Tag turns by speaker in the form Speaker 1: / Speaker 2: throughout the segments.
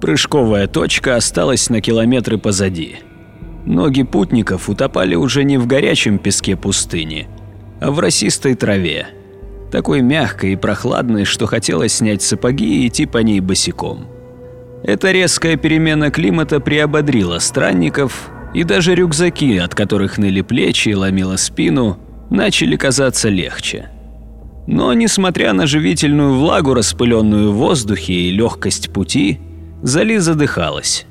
Speaker 1: Прыжковая точка осталась на километры позади. Ноги путников утопали уже не в горячем песке пустыни, а в росистой траве, такой мягкой и прохладной, что хотелось снять сапоги и идти по ней босиком. Эта резкая перемена климата приободрила странников, и даже рюкзаки, от которых ныли плечи и ломило спину, начали казаться легче. Но, несмотря на живительную влагу, распыленную в воздухе и легкость пути, Зали задыхалась.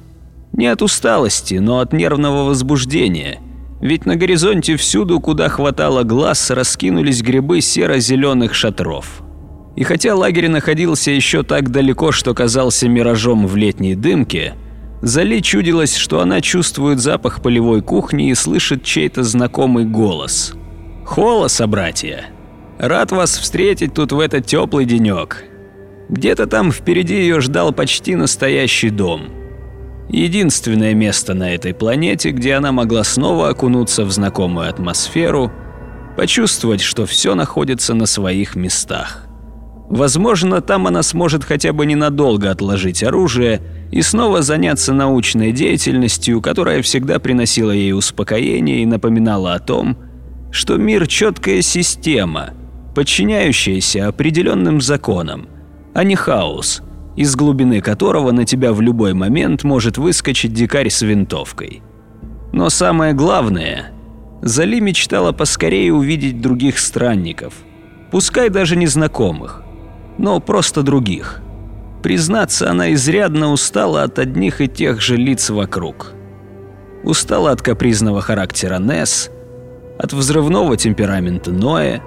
Speaker 1: Не от усталости, но от нервного возбуждения. Ведь на горизонте всюду, куда хватало глаз, раскинулись грибы серо-зеленых шатров. И хотя лагерь находился еще так далеко, что казался миражом в летней дымке, Зали чудилось, что она чувствует запах полевой кухни и слышит чей-то знакомый голос. «Холо, собратья! Рад вас встретить тут в этот теплый денек. Где-то там впереди ее ждал почти настоящий дом. Единственное место на этой планете, где она могла снова окунуться в знакомую атмосферу, почувствовать, что все находится на своих местах. Возможно, там она сможет хотя бы ненадолго отложить оружие и снова заняться научной деятельностью, которая всегда приносила ей успокоение и напоминала о том, что мир – четкая система, подчиняющаяся определенным законам – а не хаос, из глубины которого на тебя в любой момент может выскочить дикарь с винтовкой. Но самое главное, Зали мечтала поскорее увидеть других странников, пускай даже незнакомых, но просто других. Признаться, она изрядно устала от одних и тех же лиц вокруг. Устала от капризного характера Несс, от взрывного темперамента Ноя,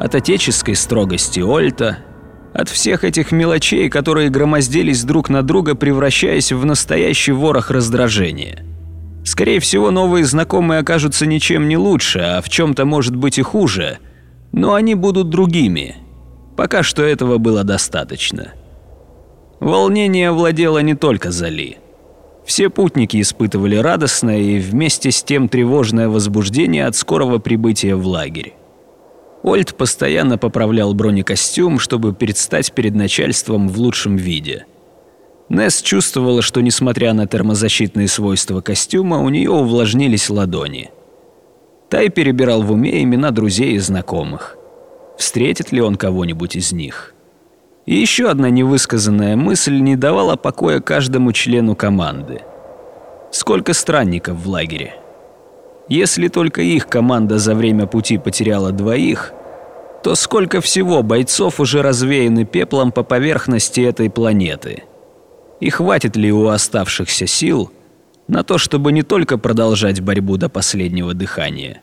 Speaker 1: от отеческой строгости Ольта – от всех этих мелочей, которые громоздились друг на друга, превращаясь в настоящий ворох раздражения. Скорее всего, новые знакомые окажутся ничем не лучше, а в чем-то может быть и хуже, но они будут другими. Пока что этого было достаточно. Волнение владело не только Зали. Все путники испытывали радостное и вместе с тем тревожное возбуждение от скорого прибытия в лагерь. Ольд постоянно поправлял бронекостюм, чтобы предстать перед начальством в лучшем виде. Несс чувствовала, что несмотря на термозащитные свойства костюма, у нее увлажнились ладони. Тай перебирал в уме имена друзей и знакомых. Встретит ли он кого-нибудь из них? И еще одна невысказанная мысль не давала покоя каждому члену команды. Сколько странников в лагере? Если только их команда за время пути потеряла двоих, то сколько всего бойцов уже развеяны пеплом по поверхности этой планеты? И хватит ли у оставшихся сил на то, чтобы не только продолжать борьбу до последнего дыхания,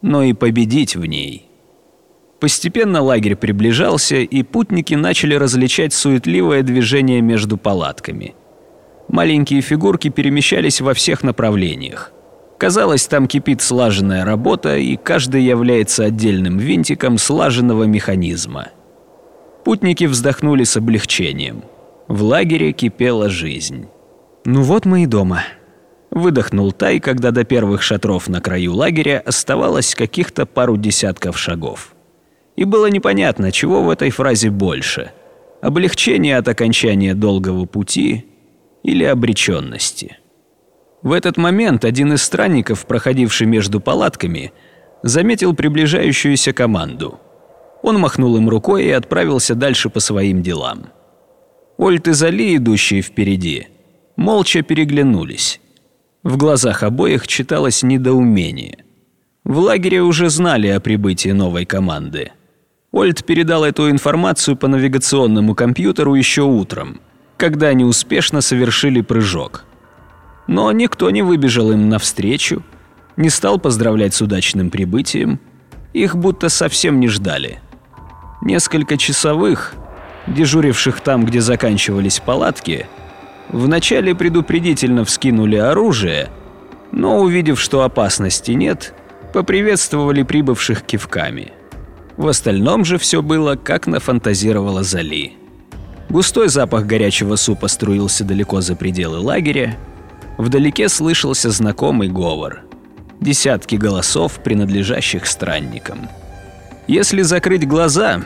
Speaker 1: но и победить в ней? Постепенно лагерь приближался, и путники начали различать суетливое движение между палатками. Маленькие фигурки перемещались во всех направлениях. Казалось, там кипит слаженная работа, и каждый является отдельным винтиком слаженного механизма. Путники вздохнули с облегчением. В лагере кипела жизнь. «Ну вот мы и дома», – выдохнул Тай, когда до первых шатров на краю лагеря оставалось каких-то пару десятков шагов. И было непонятно, чего в этой фразе больше – облегчение от окончания долгого пути или обреченности. В этот момент один из странников, проходивший между палатками, заметил приближающуюся команду. Он махнул им рукой и отправился дальше по своим делам. Ольт и Зали, идущие впереди, молча переглянулись. В глазах обоих читалось недоумение. В лагере уже знали о прибытии новой команды. Ольт передал эту информацию по навигационному компьютеру еще утром, когда они успешно совершили прыжок – но никто не выбежал им навстречу, не стал поздравлять с удачным прибытием. Их будто совсем не ждали. Несколько часовых, дежуривших там, где заканчивались палатки, вначале предупредительно вскинули оружие, но увидев, что опасности нет, поприветствовали прибывших кивками. В остальном же все было, как нафантазировала Зали. Густой запах горячего супа струился далеко за пределы лагеря, Вдалеке слышался знакомый говор. Десятки голосов, принадлежащих странникам. Если закрыть глаза,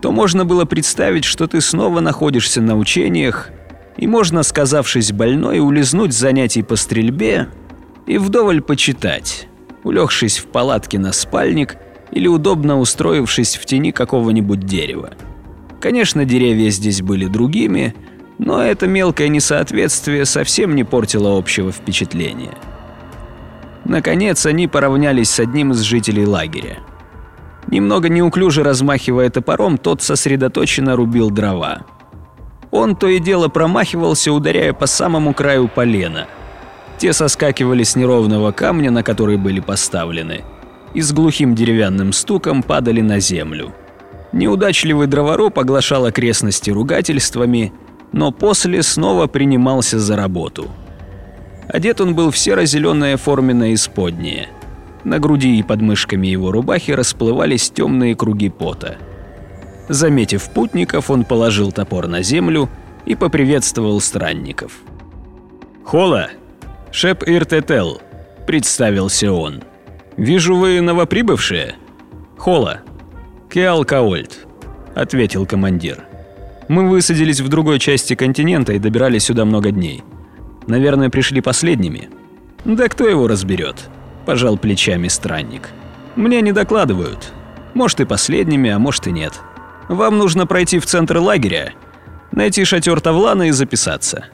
Speaker 1: то можно было представить, что ты снова находишься на учениях и можно, сказавшись больной, улизнуть с занятий по стрельбе и вдоволь почитать, улегшись в палатке на спальник или удобно устроившись в тени какого-нибудь дерева. Конечно, деревья здесь были другими, но это мелкое несоответствие совсем не портило общего впечатления. Наконец, они поравнялись с одним из жителей лагеря. Немного неуклюже размахивая топором, тот сосредоточенно рубил дрова. Он то и дело промахивался, ударяя по самому краю полена. Те соскакивали с неровного камня, на который были поставлены, и с глухим деревянным стуком падали на землю. Неудачливый дровороб оглашал окрестности ругательствами, но после снова принимался за работу. Одет он был в серо-зеленое форменное исподнее. На груди и под мышками его рубахи расплывались темные круги пота. Заметив путников, он положил топор на землю и поприветствовал странников. «Хола, Шеп Иртетел», – представился он. «Вижу, вы новоприбывшие?» «Хола, Кеалкаольд», – ответил командир. «Мы высадились в другой части континента и добирались сюда много дней. Наверное, пришли последними». «Да кто его разберет?» – пожал плечами странник. «Мне не докладывают. Может и последними, а может и нет. Вам нужно пройти в центр лагеря, найти шатер Тавлана и записаться.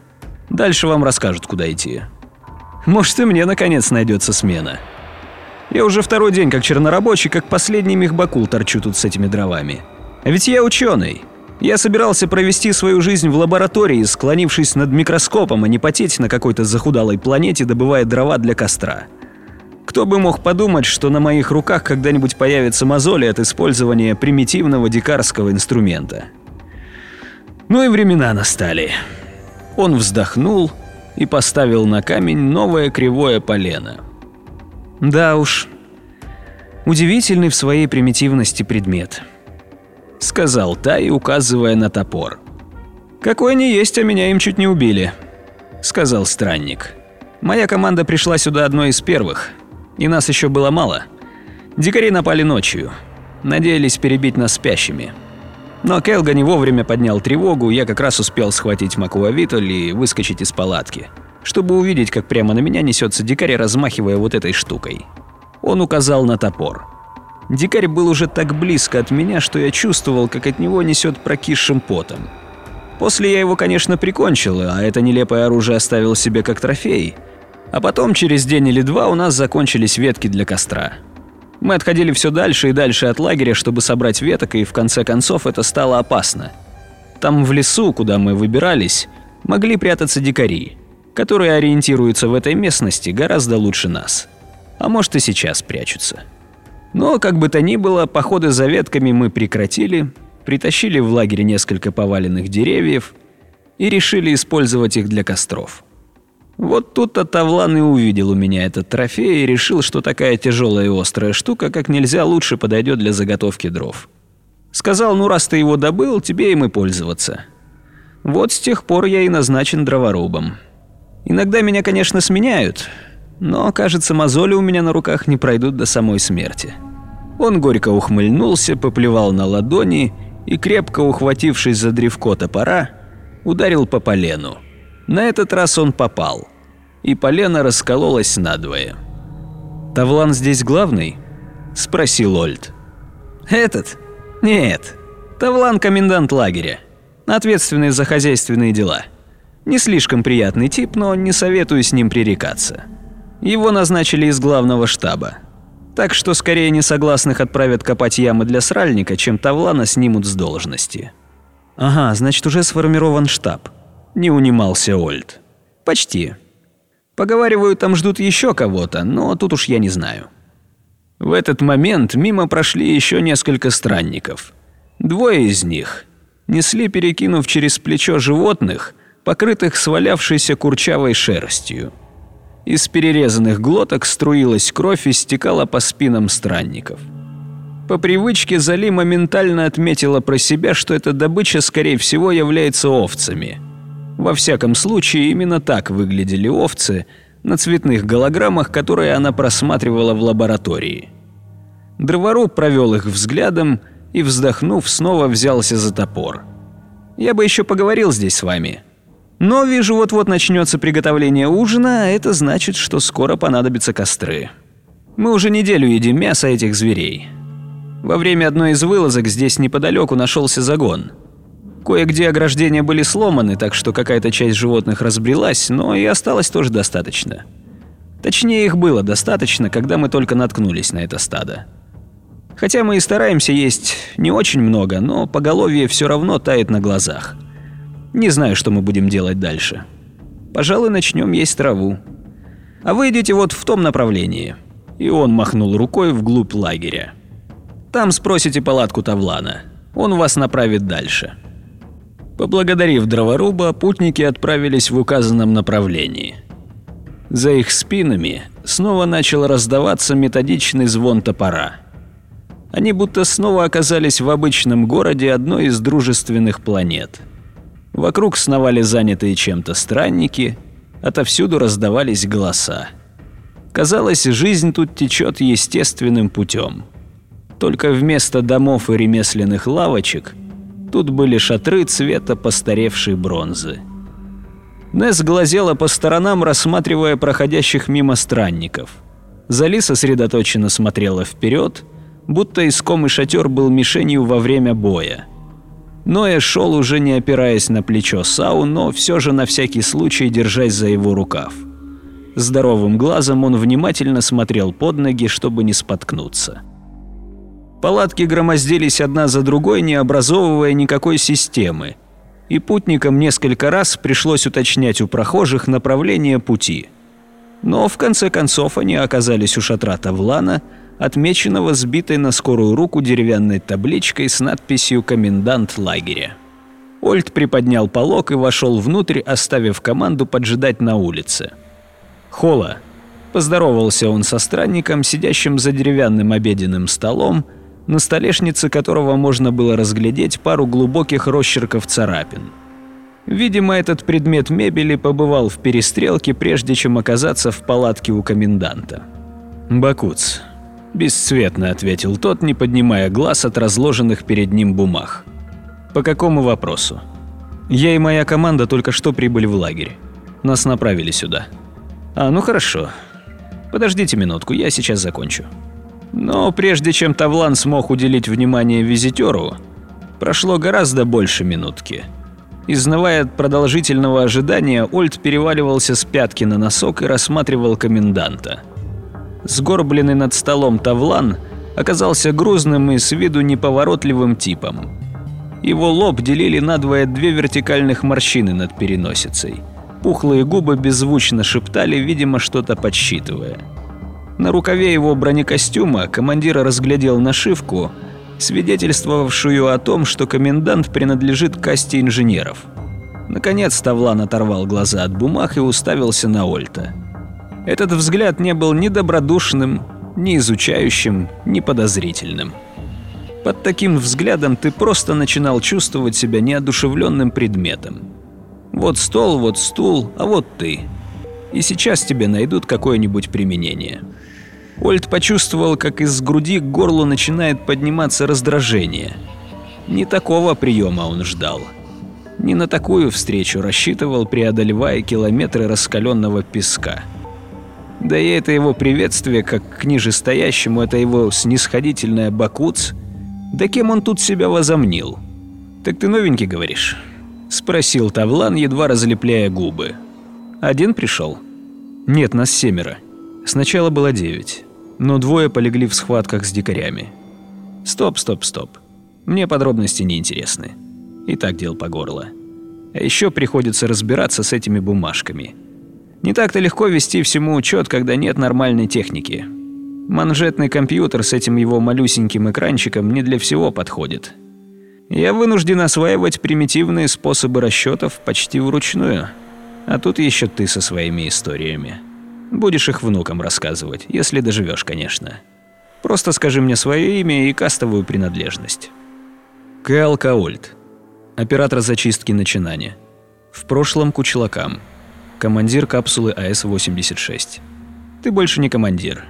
Speaker 1: Дальше вам расскажут, куда идти. Может и мне наконец найдется смена. Я уже второй день как чернорабочий, как последний мехбакул торчу тут с этими дровами. А ведь я ученый. Я собирался провести свою жизнь в лаборатории, склонившись над микроскопом, а не потеть на какой-то захудалой планете, добывая дрова для костра. Кто бы мог подумать, что на моих руках когда-нибудь появятся мозоли от использования примитивного дикарского инструмента. Ну и времена настали. Он вздохнул и поставил на камень новое кривое полено. Да уж, удивительный в своей примитивности предмет. Сказал Тай, указывая на топор. «Какой они есть, а меня им чуть не убили», — сказал странник. «Моя команда пришла сюда одной из первых, и нас еще было мало. Дикари напали ночью. Надеялись перебить нас спящими. Но Келга не вовремя поднял тревогу, я как раз успел схватить Макуавитоль и выскочить из палатки, чтобы увидеть, как прямо на меня несется дикарь, размахивая вот этой штукой. Он указал на топор. Дикарь был уже так близко от меня, что я чувствовал, как от него несет прокисшим потом. После я его, конечно, прикончил, а это нелепое оружие оставил себе как трофей – а потом, через день или два, у нас закончились ветки для костра. Мы отходили все дальше и дальше от лагеря, чтобы собрать веток, и в конце концов это стало опасно. Там в лесу, куда мы выбирались, могли прятаться дикари, которые ориентируются в этой местности гораздо лучше нас. А может и сейчас прячутся. Но, как бы то ни было, походы за ветками мы прекратили, притащили в лагерь несколько поваленных деревьев и решили использовать их для костров. Вот тут-то Тавлан и увидел у меня этот трофей и решил, что такая тяжелая и острая штука как нельзя лучше подойдет для заготовки дров. Сказал, ну раз ты его добыл, тебе им и пользоваться. Вот с тех пор я и назначен дроворубом. Иногда меня, конечно, сменяют, но, кажется, мозоли у меня на руках не пройдут до самой смерти. Он горько ухмыльнулся, поплевал на ладони и, крепко ухватившись за древко топора, ударил по полену. На этот раз он попал, и полено раскололось надвое. «Тавлан здесь главный?» – спросил Ольд. «Этот? Нет. Тавлан – комендант лагеря, ответственный за хозяйственные дела. Не слишком приятный тип, но не советую с ним пререкаться. Его назначили из главного штаба. Так что скорее несогласных отправят копать ямы для сральника, чем Тавлана снимут с должности». «Ага, значит уже сформирован штаб», не унимался Ольд. Почти. Поговариваю, там ждут еще кого-то, но тут уж я не знаю. В этот момент мимо прошли еще несколько странников. Двое из них несли, перекинув через плечо животных, покрытых свалявшейся курчавой шерстью. Из перерезанных глоток струилась кровь и стекала по спинам странников. По привычке Зали моментально отметила про себя, что эта добыча, скорее всего, является овцами – во всяком случае, именно так выглядели овцы на цветных голограммах, которые она просматривала в лаборатории. Дроворуб провел их взглядом и, вздохнув, снова взялся за топор. «Я бы еще поговорил здесь с вами. Но вижу, вот-вот начнется приготовление ужина, а это значит, что скоро понадобятся костры. Мы уже неделю едим мясо этих зверей. Во время одной из вылазок здесь неподалеку нашелся загон. Кое-где ограждения были сломаны, так что какая-то часть животных разбрелась, но и осталось тоже достаточно. Точнее, их было достаточно, когда мы только наткнулись на это стадо. Хотя мы и стараемся есть не очень много, но поголовье все равно тает на глазах. Не знаю, что мы будем делать дальше. Пожалуй, начнем есть траву. А вы идите вот в том направлении. И он махнул рукой вглубь лагеря. Там спросите палатку Тавлана. Он вас направит дальше. Поблагодарив дроворуба, путники отправились в указанном направлении. За их спинами снова начал раздаваться методичный звон топора. Они будто снова оказались в обычном городе одной из дружественных планет – Вокруг сновали занятые чем-то странники, отовсюду раздавались голоса. Казалось, жизнь тут течет естественным путем. Только вместо домов и ремесленных лавочек тут были шатры цвета постаревшей бронзы. Несс глазела по сторонам, рассматривая проходящих мимо странников. Зали сосредоточенно смотрела вперед, будто искомый шатер был мишенью во время боя. Ноя шел уже не опираясь на плечо Сау, но все же на всякий случай держась за его рукав. Здоровым глазом он внимательно смотрел под ноги, чтобы не споткнуться. Палатки громоздились одна за другой, не образовывая никакой системы, и путникам несколько раз пришлось уточнять у прохожих направление пути. Но в конце концов они оказались у шатра Тавлана, отмеченного сбитой на скорую руку деревянной табличкой с надписью «Комендант лагеря». Ольд приподнял полог и вошел внутрь, оставив команду поджидать на улице. «Хола», – поздоровался он со странником, сидящим за деревянным обеденным столом, на столешнице которого можно было разглядеть пару глубоких росчерков царапин. Видимо, этот предмет мебели побывал в перестрелке, прежде чем оказаться в палатке у коменданта. «Бакуц, Бесцветно ответил тот, не поднимая глаз от разложенных перед ним бумаг. По какому вопросу? Я и моя команда только что прибыли в лагерь. Нас направили сюда. А, ну хорошо. Подождите минутку, я сейчас закончу. Но прежде чем Тавлан смог уделить внимание визитеру, прошло гораздо больше минутки. Изнывая от продолжительного ожидания, Ольд переваливался с пятки на носок и рассматривал коменданта – Сгорбленный над столом Тавлан оказался грузным и с виду неповоротливым типом. Его лоб делили надвое две вертикальных морщины над переносицей. Пухлые губы беззвучно шептали, видимо, что-то подсчитывая. На рукаве его бронекостюма командир разглядел нашивку, свидетельствовавшую о том, что комендант принадлежит касте инженеров. Наконец Тавлан оторвал глаза от бумаг и уставился на Ольта. Этот взгляд не был ни добродушным, ни изучающим, ни подозрительным. Под таким взглядом ты просто начинал чувствовать себя неодушевленным предметом. Вот стол, вот стул, а вот ты. И сейчас тебе найдут какое-нибудь применение. Ольд почувствовал, как из груди к горлу начинает подниматься раздражение. Не такого приема он ждал. Не на такую встречу рассчитывал, преодолевая километры раскаленного песка. Да и это его приветствие, как к нижестоящему, это его снисходительное бакуц. Да кем он тут себя возомнил? «Так ты новенький, говоришь?» – спросил Тавлан, едва разлепляя губы. «Один пришел?» «Нет, нас семеро. Сначала было девять, но двое полегли в схватках с дикарями». «Стоп, стоп, стоп. Мне подробности не интересны. И так дел по горло. А еще приходится разбираться с этими бумажками». Не так-то легко вести всему учет, когда нет нормальной техники. Манжетный компьютер с этим его малюсеньким экранчиком не для всего подходит. Я вынужден осваивать примитивные способы расчетов почти вручную. А тут еще ты со своими историями. Будешь их внукам рассказывать, если доживешь, конечно. Просто скажи мне свое имя и кастовую принадлежность. Кэл Каульт. Оператор зачистки начинания. В прошлом кучлакам командир капсулы АС-86. Ты больше не командир.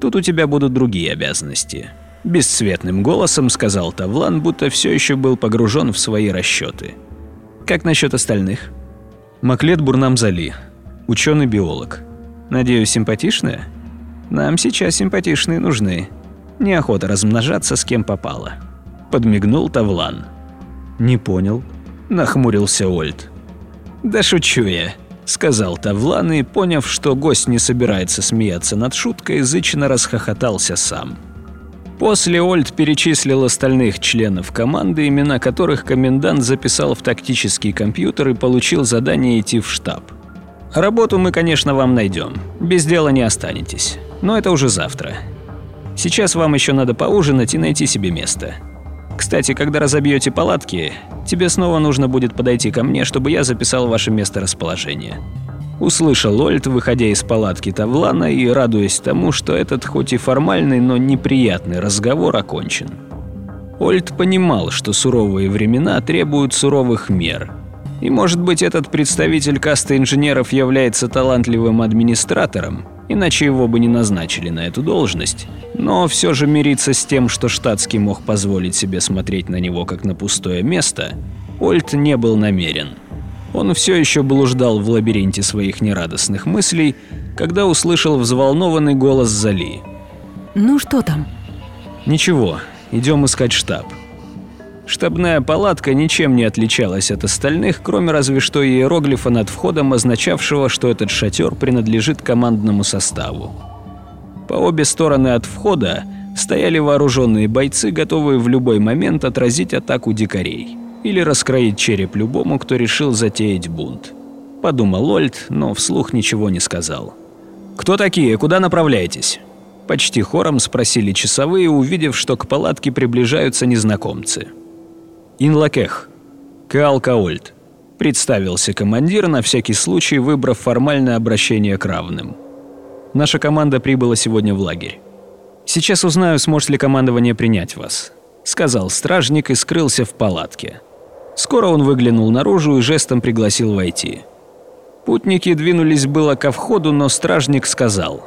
Speaker 1: Тут у тебя будут другие обязанности. Бесцветным голосом сказал Тавлан, будто все еще был погружен в свои расчеты. Как насчет остальных? Маклет Бурнамзали, ученый-биолог. Надеюсь, симпатичная? Нам сейчас симпатичные нужны. Неохота размножаться с кем попало. Подмигнул Тавлан. Не понял. Нахмурился Ольд. Да шучу я, сказал Тавлан и, поняв, что гость не собирается смеяться над шуткой, язычно расхохотался сам. После Ольд перечислил остальных членов команды, имена которых комендант записал в тактический компьютер и получил задание идти в штаб. Работу мы, конечно, вам найдем. Без дела не останетесь. Но это уже завтра. Сейчас вам еще надо поужинать и найти себе место. Кстати, когда разобьете палатки, тебе снова нужно будет подойти ко мне, чтобы я записал ваше месторасположение. Услышал Ольд, выходя из палатки Тавлана и радуясь тому, что этот хоть и формальный, но неприятный разговор окончен. Ольд понимал, что суровые времена требуют суровых мер. И может быть этот представитель касты инженеров является талантливым администратором, иначе его бы не назначили на эту должность. Но все же мириться с тем, что штатский мог позволить себе смотреть на него как на пустое место, Ольд не был намерен. Он все еще блуждал в лабиринте своих нерадостных мыслей, когда услышал взволнованный голос Зали.
Speaker 2: «Ну что там?»
Speaker 1: «Ничего, идем искать штаб». Штабная палатка ничем не отличалась от остальных, кроме разве что иероглифа над входом, означавшего, что этот шатер принадлежит командному составу. По обе стороны от входа стояли вооруженные бойцы, готовые в любой момент отразить атаку дикарей или раскроить череп любому, кто решил затеять бунт. Подумал Ольд, но вслух ничего не сказал. «Кто такие? Куда направляетесь?» Почти хором спросили часовые, увидев, что к палатке приближаются незнакомцы. «Инлакех. Каал Каольд», – представился командир, на всякий случай выбрав формальное обращение к равным. «Наша команда прибыла сегодня в лагерь. Сейчас узнаю, сможет ли командование принять вас», – сказал стражник и скрылся в палатке. Скоро он выглянул наружу и жестом пригласил войти. Путники двинулись было ко входу, но стражник сказал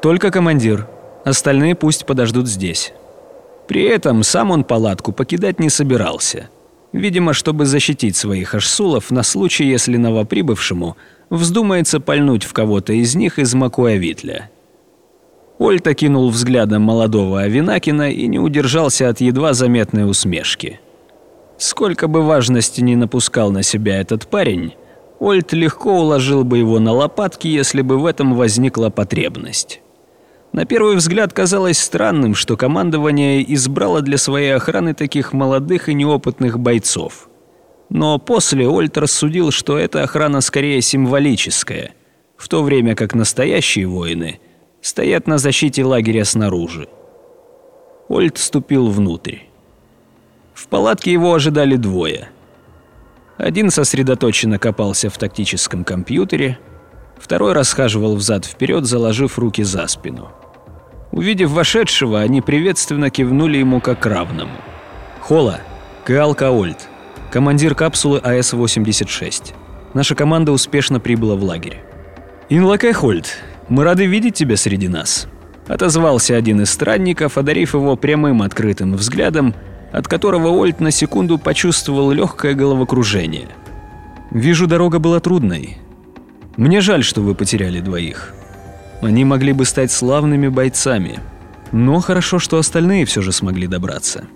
Speaker 1: «Только командир, остальные пусть подождут здесь». При этом сам он палатку покидать не собирался. Видимо, чтобы защитить своих ашсулов на случай, если новоприбывшему вздумается пальнуть в кого-то из них из Макуавитля. Ольта кинул взглядом молодого Авинакина и не удержался от едва заметной усмешки. Сколько бы важности ни напускал на себя этот парень, Ольт легко уложил бы его на лопатки, если бы в этом возникла потребность. На первый взгляд казалось странным, что командование избрало для своей охраны таких молодых и неопытных бойцов. Но после Ольт рассудил, что эта охрана скорее символическая, в то время как настоящие воины стоят на защите лагеря снаружи. Ольт вступил внутрь. В палатке его ожидали двое. Один сосредоточенно копался в тактическом компьютере, второй расхаживал взад-вперед, заложив руки за спину. Увидев вошедшего, они приветственно кивнули ему как равному. Хола, Каал Каольд, командир капсулы АС-86. Наша команда успешно прибыла в лагерь. Инлакай Хольд, мы рады видеть тебя среди нас. Отозвался один из странников, одарив его прямым открытым взглядом от которого Ольд на секунду почувствовал легкое головокружение. «Вижу, дорога была трудной. Мне жаль, что вы потеряли двоих. Они могли бы стать славными бойцами, но хорошо, что остальные все же смогли добраться».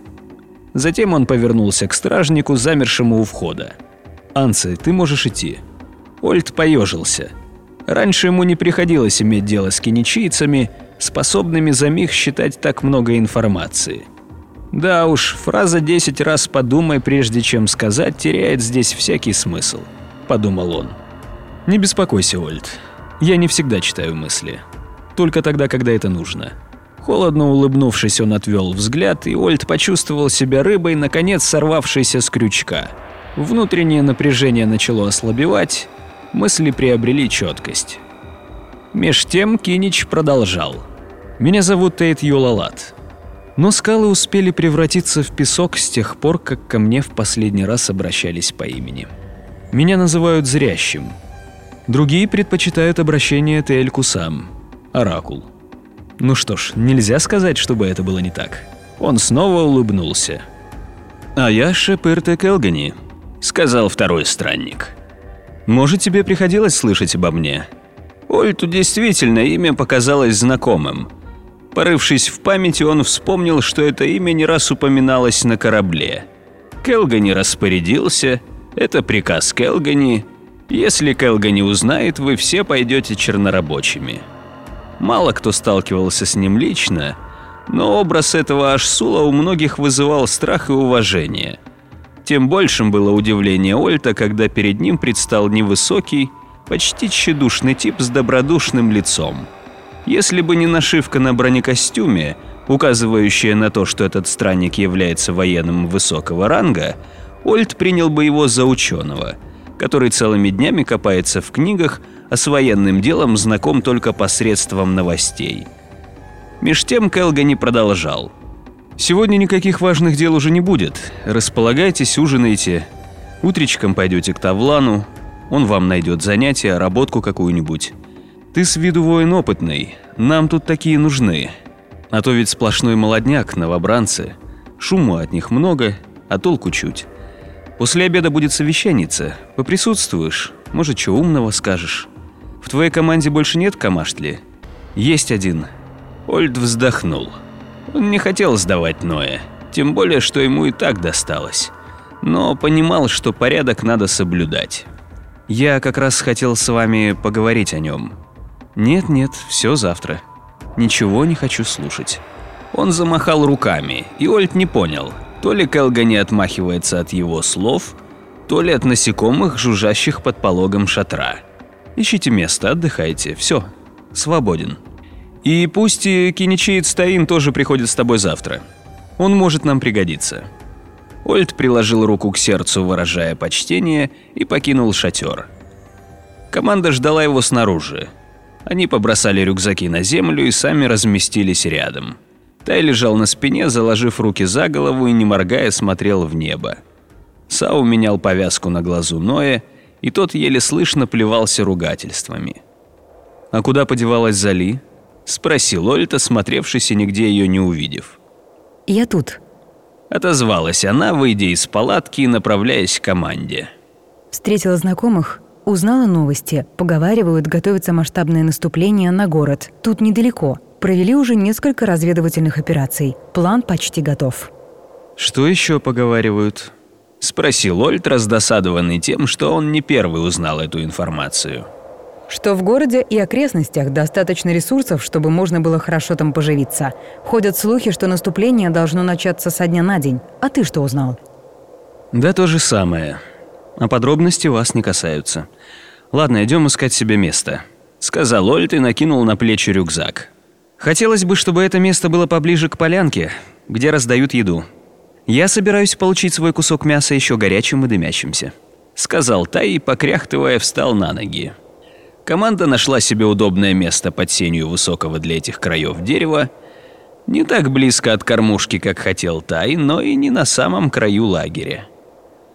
Speaker 1: Затем он повернулся к стражнику, замершему у входа. «Анце, ты можешь идти». Ольд поежился. Раньше ему не приходилось иметь дело с киничийцами, способными за миг считать так много информации – да уж, фраза «десять раз подумай, прежде чем сказать» теряет здесь всякий смысл, подумал он. Не беспокойся, Ольд. Я не всегда читаю мысли. Только тогда, когда это нужно. Холодно улыбнувшись, он отвел взгляд, и Ольд почувствовал себя рыбой, наконец сорвавшейся с крючка. Внутреннее напряжение начало ослабевать, мысли приобрели четкость. Меж тем Кинич продолжал. «Меня зовут Тейт Юлалат. Но скалы успели превратиться в песок с тех пор, как ко мне в последний раз обращались по имени. Меня называют зрящим. Другие предпочитают обращение Тель-Кусам, Оракул. Ну что ж, нельзя сказать, чтобы это было не так. Он снова улыбнулся. «А я Шепырте Келгани», — сказал второй странник. Может, тебе приходилось слышать обо мне?» Ольту действительно имя показалось знакомым. Порывшись в памяти, он вспомнил, что это имя не раз упоминалось на корабле. Келгани распорядился, это приказ Келгани. Если Келгани узнает, вы все пойдете чернорабочими. Мало кто сталкивался с ним лично, но образ этого Ашсула у многих вызывал страх и уважение. Тем большим было удивление Ольта, когда перед ним предстал невысокий, почти тщедушный тип с добродушным лицом. Если бы не нашивка на бронекостюме, указывающая на то, что этот странник является военным высокого ранга, Ольт принял бы его за ученого, который целыми днями копается в книгах, а с военным делом знаком только посредством новостей. Меж тем Келга не продолжал. «Сегодня никаких важных дел уже не будет. Располагайтесь, ужинайте. Утречком пойдете к Тавлану. Он вам найдет занятие, работку какую-нибудь. Ты с виду воин опытный. Нам тут такие нужны. А то ведь сплошной молодняк, новобранцы. Шуму от них много, а толку чуть. После обеда будет совещаница. Поприсутствуешь, может, что умного скажешь. В твоей команде больше нет Камаштли? Есть один. Ольд вздохнул. Он не хотел сдавать Ноя, тем более, что ему и так досталось. Но понимал, что порядок надо соблюдать. Я как раз хотел с вами поговорить о нем. Нет-нет, все завтра. Ничего не хочу слушать. Он замахал руками, и Ольд не понял, то ли Келгани отмахивается от его слов, то ли от насекомых, жужжащих под пологом шатра. Ищите место, отдыхайте, все, свободен. И пусть и Киничиит Стаин тоже приходит с тобой завтра. Он может нам пригодиться. Ольд приложил руку к сердцу, выражая почтение, и покинул шатер. Команда ждала его снаружи. Они побросали рюкзаки на землю и сами разместились рядом. Тай лежал на спине, заложив руки за голову и, не моргая, смотрел в небо. Сау менял повязку на глазу Ноя, и тот еле слышно плевался ругательствами. «А куда подевалась Зали?» – спросил Ольта, смотревшись и нигде ее не увидев.
Speaker 2: «Я тут», –
Speaker 1: отозвалась она, выйдя из палатки и направляясь к команде.
Speaker 2: «Встретила знакомых, узнала новости. Поговаривают, готовится масштабное наступление на город. Тут недалеко. Провели уже несколько разведывательных операций. План почти готов».
Speaker 1: «Что еще поговаривают?» – спросил Ольт, раздосадованный тем, что он не первый узнал эту информацию.
Speaker 2: Что в городе и окрестностях достаточно ресурсов, чтобы можно было хорошо там поживиться. Ходят слухи, что наступление должно начаться со дня на день. А ты что узнал?
Speaker 1: Да то же самое. А подробности вас не касаются. Ладно, идем искать себе место. Сказал Ольт и накинул на плечи рюкзак. Хотелось бы, чтобы это место было поближе к полянке, где раздают еду. «Я собираюсь получить свой кусок мяса еще горячим и дымящимся», — сказал Тай покряхтывая, встал на ноги. Команда нашла себе удобное место под сенью высокого для этих краев дерева, не так близко от кормушки, как хотел Тай, но и не на самом краю лагеря.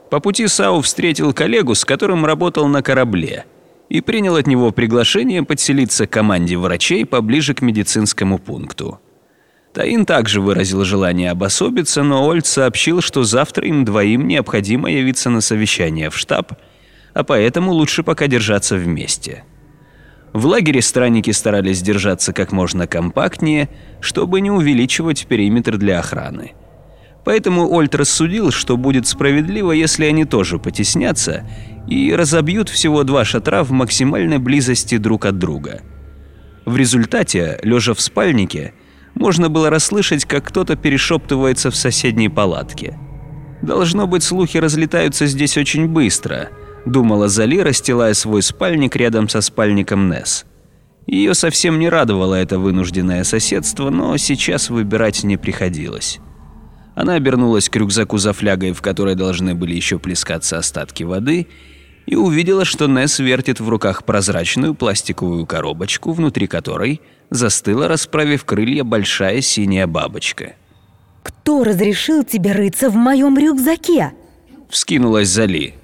Speaker 1: По пути Сау встретил коллегу, с которым работал на корабле, и принял от него приглашение подселиться к команде врачей поближе к медицинскому пункту. Таин также выразил желание обособиться, но Ольд сообщил, что завтра им двоим необходимо явиться на совещание в штаб, а поэтому лучше пока держаться вместе. В лагере странники старались держаться как можно компактнее, чтобы не увеличивать периметр для охраны. Поэтому Ольд рассудил, что будет справедливо, если они тоже потеснятся и разобьют всего два шатра в максимальной близости друг от друга. В результате, лежа в спальнике, можно было расслышать, как кто-то перешептывается в соседней палатке. Должно быть, слухи разлетаются здесь очень быстро, думала Зали, расстилая свой спальник рядом со спальником Несс. Ее совсем не радовало это вынужденное соседство, но сейчас выбирать не приходилось. Она обернулась к рюкзаку за флягой, в которой должны были еще плескаться остатки воды, и увидела, что Несс вертит в руках прозрачную пластиковую коробочку, внутри которой застыла, расправив крылья, большая синяя бабочка.
Speaker 3: «Кто разрешил тебе рыться в моем рюкзаке?»
Speaker 1: Вскинулась Зали.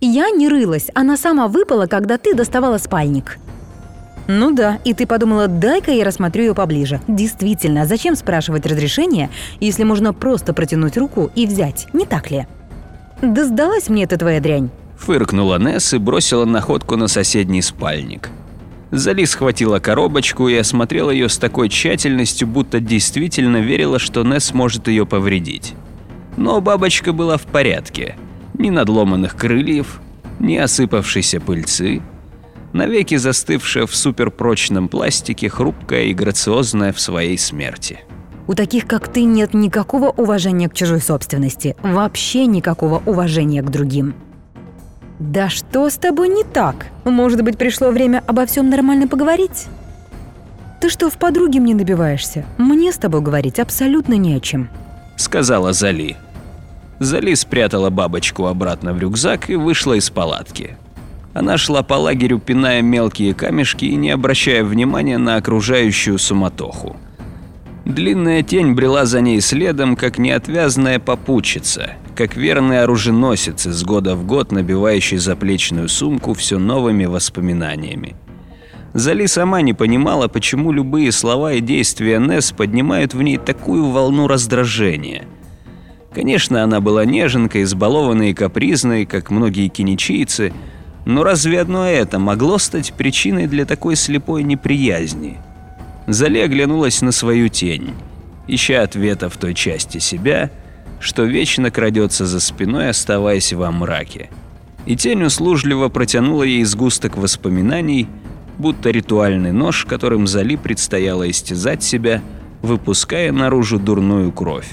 Speaker 3: «Я не рылась, она сама выпала, когда ты доставала спальник».
Speaker 2: Ну да, и ты подумала, дай-ка я рассмотрю ее поближе. Действительно, зачем спрашивать разрешение, если можно просто протянуть руку и взять, не так ли? Да сдалась мне эта твоя дрянь.
Speaker 1: Фыркнула Несс и бросила находку на соседний спальник. Зали схватила коробочку и осмотрела ее с такой тщательностью, будто действительно верила, что Несс может ее повредить. Но бабочка была в порядке. Ни надломанных крыльев, ни осыпавшейся пыльцы. Навеки застывшая в суперпрочном пластике, хрупкая и грациозная в своей смерти.
Speaker 3: У таких, как ты, нет никакого уважения к чужой собственности. Вообще никакого уважения к другим. Да что с тобой не так? Может быть, пришло время обо всем нормально поговорить? Ты что, в подруге мне набиваешься? Мне с тобой говорить абсолютно не о чем.
Speaker 1: Сказала Зали. Зали спрятала бабочку обратно в рюкзак и вышла из палатки. Она шла по лагерю, пиная мелкие камешки и не обращая внимания на окружающую суматоху. Длинная тень брела за ней следом, как неотвязная попутчица, как верный оруженосец из года в год, набивающий заплечную сумку все новыми воспоминаниями. Зали сама не понимала, почему любые слова и действия Несс поднимают в ней такую волну раздражения. Конечно, она была неженкой, избалованной и капризной, как многие киничийцы, но разве одно это могло стать причиной для такой слепой неприязни? Зали оглянулась на свою тень, ища ответа в той части себя, что вечно крадется за спиной, оставаясь во мраке. И тень услужливо протянула ей сгусток воспоминаний, будто ритуальный нож, которым Зали предстояло истязать себя, выпуская наружу дурную кровь.